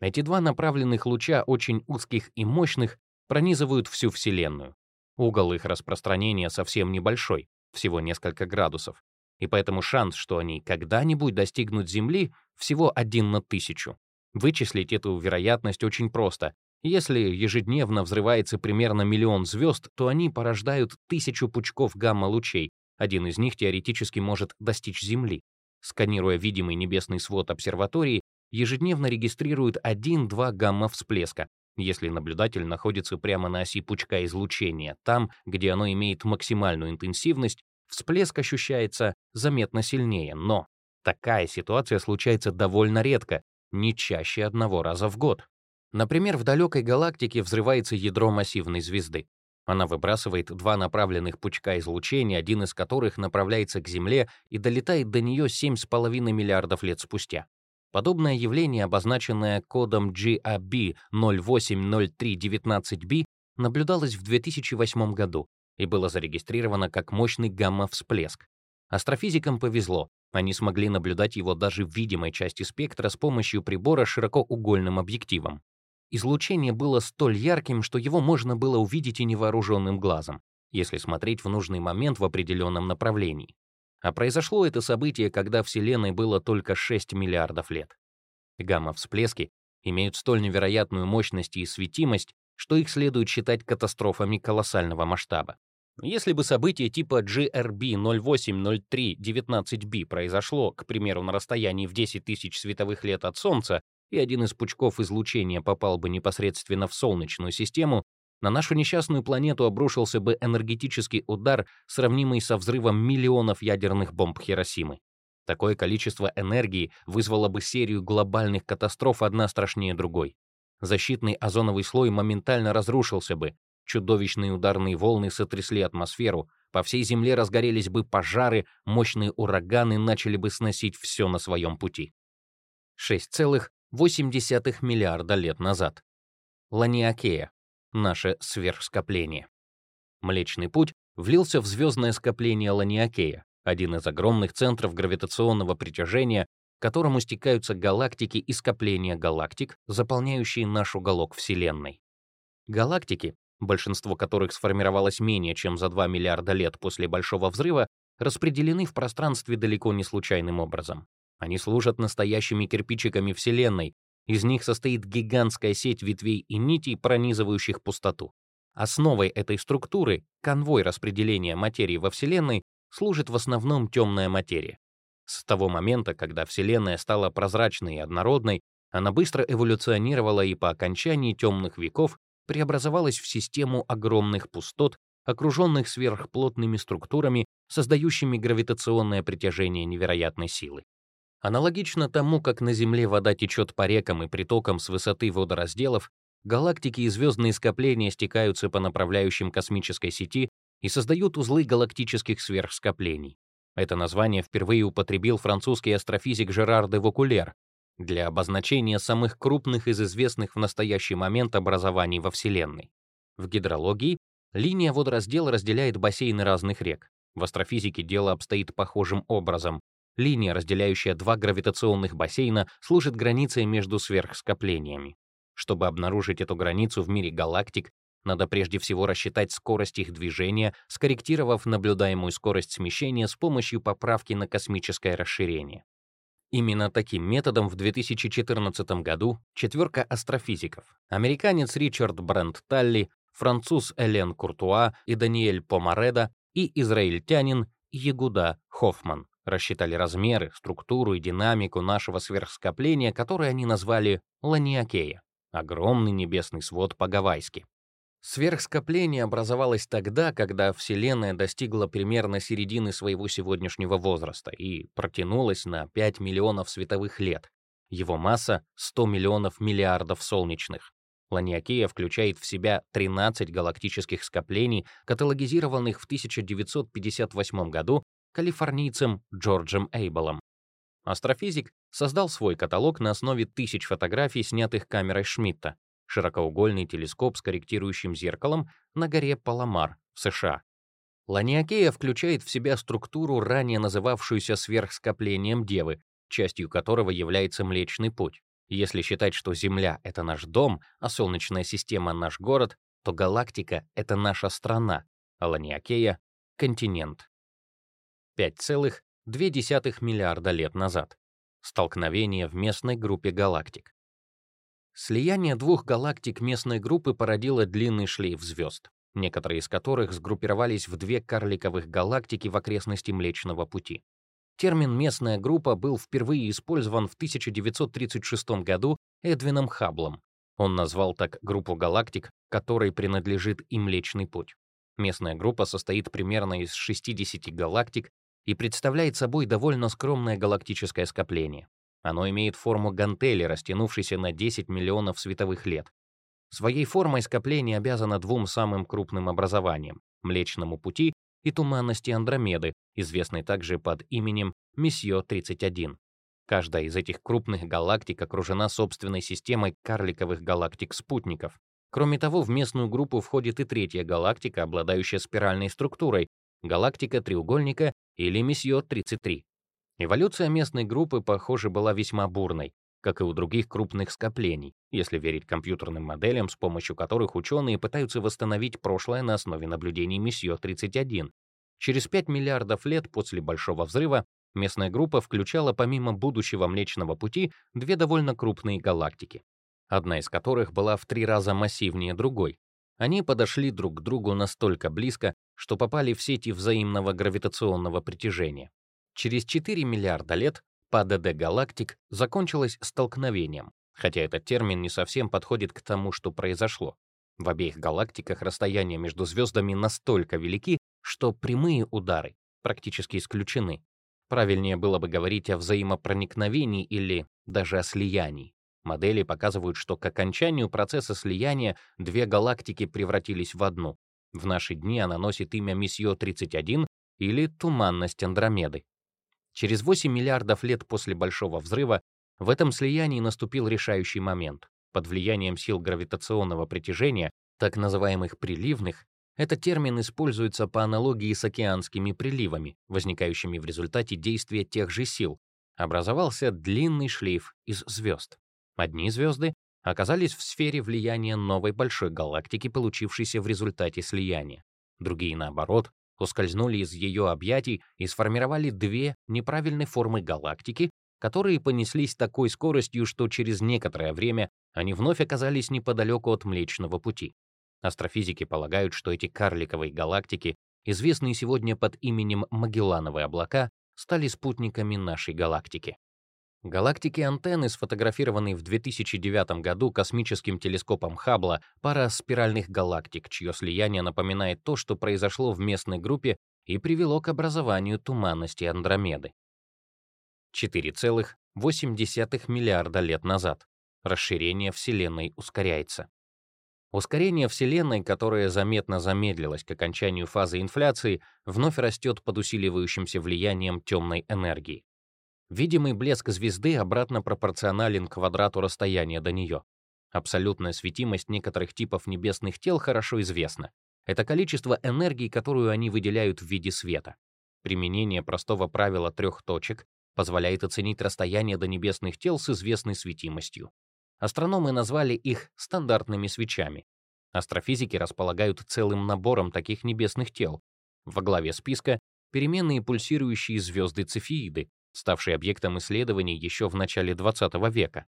S1: Эти два направленных луча, очень узких и мощных, пронизывают всю Вселенную. Угол их распространения совсем небольшой, всего несколько градусов, и поэтому шанс, что они когда-нибудь достигнут Земли, всего один на тысячу. Вычислить эту вероятность очень просто. Если ежедневно взрывается примерно миллион звезд, то они порождают тысячу пучков гамма-лучей. Один из них теоретически может достичь Земли. Сканируя видимый небесный свод обсерватории, ежедневно регистрирует 1-2 гамма-всплеска, если наблюдатель находится прямо на оси пучка излучения, там, где оно имеет максимальную интенсивность, всплеск ощущается заметно сильнее, но такая ситуация случается довольно редко, не чаще одного раза в год. Например, в далекой галактике взрывается ядро массивной звезды. Она выбрасывает два направленных пучка излучения, один из которых направляется к Земле и долетает до нее 7,5 миллиардов лет спустя. Подобное явление, обозначенное кодом GAB 080319b, наблюдалось в 2008 году и было зарегистрировано как мощный гамма-всплеск. Астрофизикам повезло, они смогли наблюдать его даже в видимой части спектра с помощью прибора с широкоугольным объективом. Излучение было столь ярким, что его можно было увидеть и невооруженным глазом, если смотреть в нужный момент в определенном направлении. А произошло это событие, когда Вселенной было только 6 миллиардов лет. Гамма-всплески имеют столь невероятную мощность и светимость, что их следует считать катастрофами колоссального масштаба. Если бы событие типа GRB 080319b произошло, к примеру, на расстоянии в 10 тысяч световых лет от Солнца, и один из пучков излучения попал бы непосредственно в Солнечную систему, на нашу несчастную планету обрушился бы энергетический удар, сравнимый со взрывом миллионов ядерных бомб Хиросимы. Такое количество энергии вызвало бы серию глобальных катастроф одна страшнее другой. Защитный озоновый слой моментально разрушился бы, чудовищные ударные волны сотрясли атмосферу, по всей Земле разгорелись бы пожары, мощные ураганы начали бы сносить все на своем пути. 6,8 миллиарда лет назад. Ланиакея, наше сверхскопление. Млечный Путь влился в звездное скопление Ланиакея, один из огромных центров гравитационного притяжения, к которому стекаются галактики и скопления галактик, заполняющие наш уголок Вселенной. Галактики, большинство которых сформировалось менее чем за 2 миллиарда лет после Большого взрыва, распределены в пространстве далеко не случайным образом. Они служат настоящими кирпичиками Вселенной, из них состоит гигантская сеть ветвей и нитей, пронизывающих пустоту. Основой этой структуры, конвой распределения материи во Вселенной, служит в основном темная материя. С того момента, когда Вселенная стала прозрачной и однородной, она быстро эволюционировала и по окончании темных веков преобразовалась в систему огромных пустот, окруженных сверхплотными структурами, создающими гравитационное притяжение невероятной силы. Аналогично тому, как на Земле вода течет по рекам и притокам с высоты водоразделов, галактики и звездные скопления стекаются по направляющим космической сети и создают узлы галактических сверхскоплений. Это название впервые употребил французский астрофизик Жерар де Вокулер для обозначения самых крупных из известных в настоящий момент образований во Вселенной. В гидрологии линия водораздела разделяет бассейны разных рек. В астрофизике дело обстоит похожим образом. Линия, разделяющая два гравитационных бассейна, служит границей между сверхскоплениями. Чтобы обнаружить эту границу в мире галактик, надо прежде всего рассчитать скорость их движения, скорректировав наблюдаемую скорость смещения с помощью поправки на космическое расширение. Именно таким методом в 2014 году четверка астрофизиков, американец Ричард Брент Талли, француз Элен Куртуа и Даниэль Помареда и израильтянин Ягуда Хоффман рассчитали размеры, структуру и динамику нашего сверхскопления, которое они назвали Ланиакея — огромный небесный свод по-гавайски. Сверхскопление образовалось тогда, когда Вселенная достигла примерно середины своего сегодняшнего возраста и протянулась на 5 миллионов световых лет. Его масса — 100 миллионов миллиардов солнечных. Ланиакея включает в себя 13 галактических скоплений, каталогизированных в 1958 году калифорнийцем Джорджем Эйболом. Астрофизик создал свой каталог на основе тысяч фотографий, снятых камерой Шмидта, широкоугольный телескоп с корректирующим зеркалом на горе Паламар в США. Ланиакея включает в себя структуру, ранее называвшуюся сверхскоплением Девы, частью которого является Млечный Путь. Если считать, что Земля — это наш дом, а Солнечная система — наш город, то галактика — это наша страна, а Ланиакея — континент. 5,2 миллиарда лет назад. Столкновение в местной группе галактик. Слияние двух галактик местной группы породило длинный шлейф звезд, некоторые из которых сгруппировались в две карликовых галактики в окрестности Млечного Пути. Термин «местная группа» был впервые использован в 1936 году Эдвином Хабблом. Он назвал так группу галактик, которой принадлежит и Млечный Путь. Местная группа состоит примерно из 60 галактик и представляет собой довольно скромное галактическое скопление. Оно имеет форму гантели, растянувшейся на 10 миллионов световых лет. Своей формой скопление обязано двум самым крупным образованиям — Млечному пути и туманности Андромеды, известной также под именем Месье-31. Каждая из этих крупных галактик окружена собственной системой карликовых галактик-спутников. Кроме того, в местную группу входит и третья галактика, обладающая спиральной структурой — галактика треугольника или Месье-33. Эволюция местной группы, похоже, была весьма бурной, как и у других крупных скоплений, если верить компьютерным моделям, с помощью которых ученые пытаются восстановить прошлое на основе наблюдений Месье-31. Через 5 миллиардов лет после Большого взрыва местная группа включала помимо будущего Млечного Пути две довольно крупные галактики, одна из которых была в три раза массивнее другой. Они подошли друг к другу настолько близко, что попали в сети взаимного гравитационного притяжения. Через 4 миллиарда лет ПДД галактик закончилось столкновением, хотя этот термин не совсем подходит к тому, что произошло. В обеих галактиках расстояния между звездами настолько велики, что прямые удары практически исключены. Правильнее было бы говорить о взаимопроникновении или даже о слиянии. Модели показывают, что к окончанию процесса слияния две галактики превратились в одну. В наши дни она носит имя Месье-31 или Туманность Андромеды. Через 8 миллиардов лет после Большого взрыва в этом слиянии наступил решающий момент. Под влиянием сил гравитационного притяжения, так называемых приливных, этот термин используется по аналогии с океанскими приливами, возникающими в результате действия тех же сил. Образовался длинный шлейф из звезд. Одни звезды оказались в сфере влияния новой большой галактики, получившейся в результате слияния. Другие, наоборот, ускользнули из ее объятий и сформировали две неправильной формы галактики, которые понеслись такой скоростью, что через некоторое время они вновь оказались неподалеку от Млечного Пути. Астрофизики полагают, что эти карликовые галактики, известные сегодня под именем Магеллановые облака, стали спутниками нашей галактики. Галактики антенны, сфотографированные в 2009 году космическим телескопом Хаббла, пара спиральных галактик, чье слияние напоминает то, что произошло в местной группе и привело к образованию туманности Андромеды. 4,8 миллиарда лет назад. Расширение Вселенной ускоряется. Ускорение Вселенной, которое заметно замедлилось к окончанию фазы инфляции, вновь растет под усиливающимся влиянием темной энергии. Видимый блеск звезды обратно пропорционален квадрату расстояния до нее. Абсолютная светимость некоторых типов небесных тел хорошо известна. Это количество энергии, которую они выделяют в виде света. Применение простого правила трех точек позволяет оценить расстояние до небесных тел с известной светимостью. Астрономы назвали их стандартными свечами. Астрофизики располагают целым набором таких небесных тел. Во главе списка переменные пульсирующие звезды Цефеиды, ставший объектом исследований еще в начале XX века.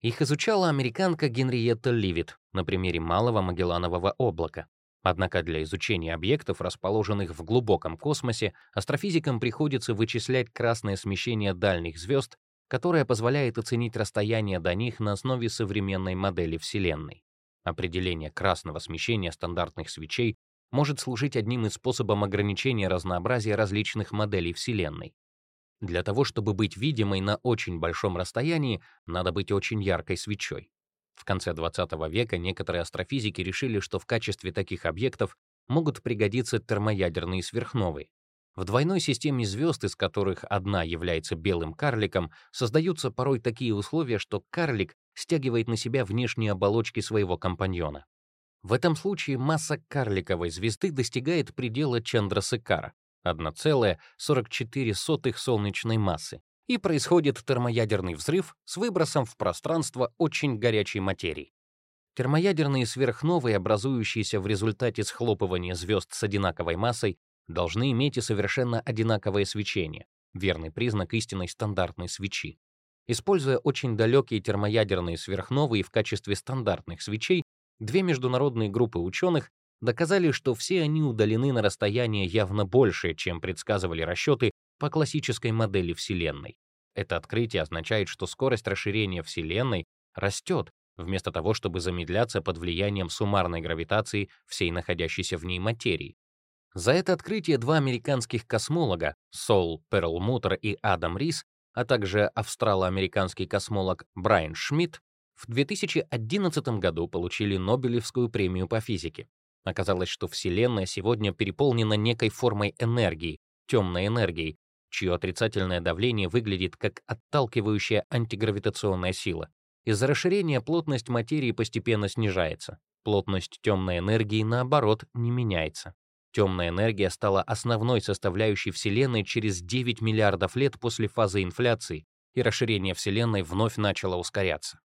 S1: Их изучала американка Генриетта Ливит на примере Малого Магелланового облака. Однако для изучения объектов, расположенных в глубоком космосе, астрофизикам приходится вычислять красное смещение дальних звезд, которое позволяет оценить расстояние до них на основе современной модели Вселенной. Определение красного смещения стандартных свечей может служить одним из способов ограничения разнообразия различных моделей Вселенной. Для того, чтобы быть видимой на очень большом расстоянии, надо быть очень яркой свечой. В конце 20 века некоторые астрофизики решили, что в качестве таких объектов могут пригодиться термоядерные сверхновые. В двойной системе звезд, из которых одна является белым карликом, создаются порой такие условия, что карлик стягивает на себя внешние оболочки своего компаньона. В этом случае масса карликовой звезды достигает предела Чандрасекара, 1,44 солнечной массы, и происходит термоядерный взрыв с выбросом в пространство очень горячей материи. Термоядерные сверхновые, образующиеся в результате схлопывания звезд с одинаковой массой, должны иметь и совершенно одинаковое свечение, верный признак истинной стандартной свечи. Используя очень далекие термоядерные сверхновые в качестве стандартных свечей, две международные группы ученых доказали, что все они удалены на расстояние явно большее, чем предсказывали расчеты по классической модели Вселенной. Это открытие означает, что скорость расширения Вселенной растет, вместо того, чтобы замедляться под влиянием суммарной гравитации всей находящейся в ней материи. За это открытие два американских космолога, Сол Перлмутер и Адам Рис, а также австрало-американский космолог Брайан Шмидт, в 2011 году получили Нобелевскую премию по физике. Оказалось, что Вселенная сегодня переполнена некой формой энергии, темной энергией, чье отрицательное давление выглядит как отталкивающая антигравитационная сила. Из-за расширения плотность материи постепенно снижается. Плотность темной энергии, наоборот, не меняется. Темная энергия стала основной составляющей Вселенной через 9 миллиардов лет после фазы инфляции, и расширение Вселенной вновь начало ускоряться.